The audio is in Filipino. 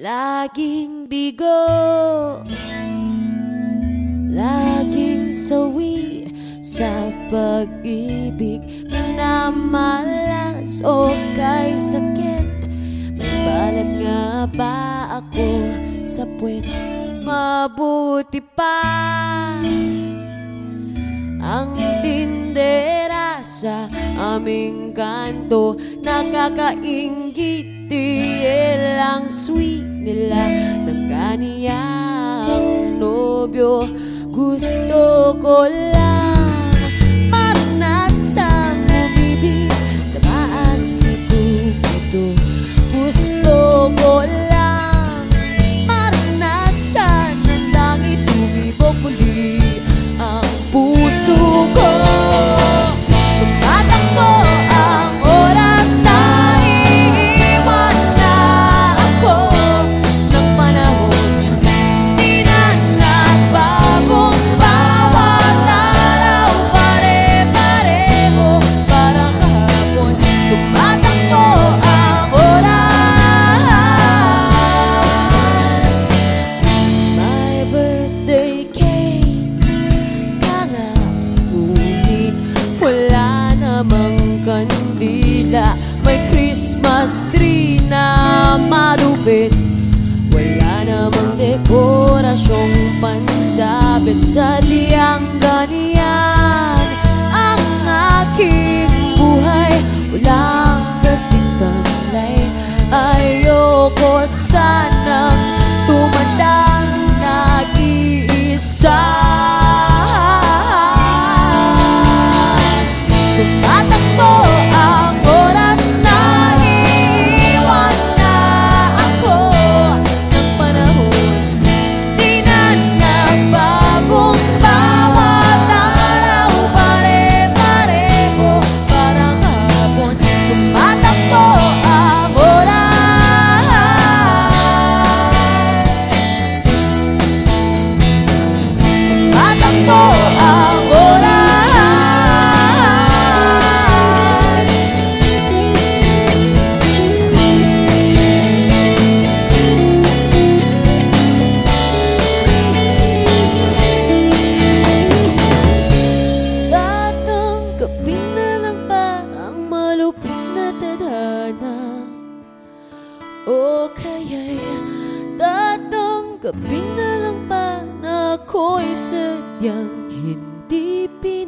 Laging bigo. Laging sawi Sa pag-ibig. Minamalas o kay sakit. May balat nga ba ako sa puwet? Mabuti pa. Ang tindera sa aming kanto Nakakaingit Tiel sweet nila ng kaniyang nobyo. Gusto ko lang malupit Wala namang dekorasyong pansabit Sa liyang ganyan Ang aking buhay Walang kasing tanlay Ayoko sanang O kaya'y tatanggapi na lang ba na ako'y sadyang hindi pinag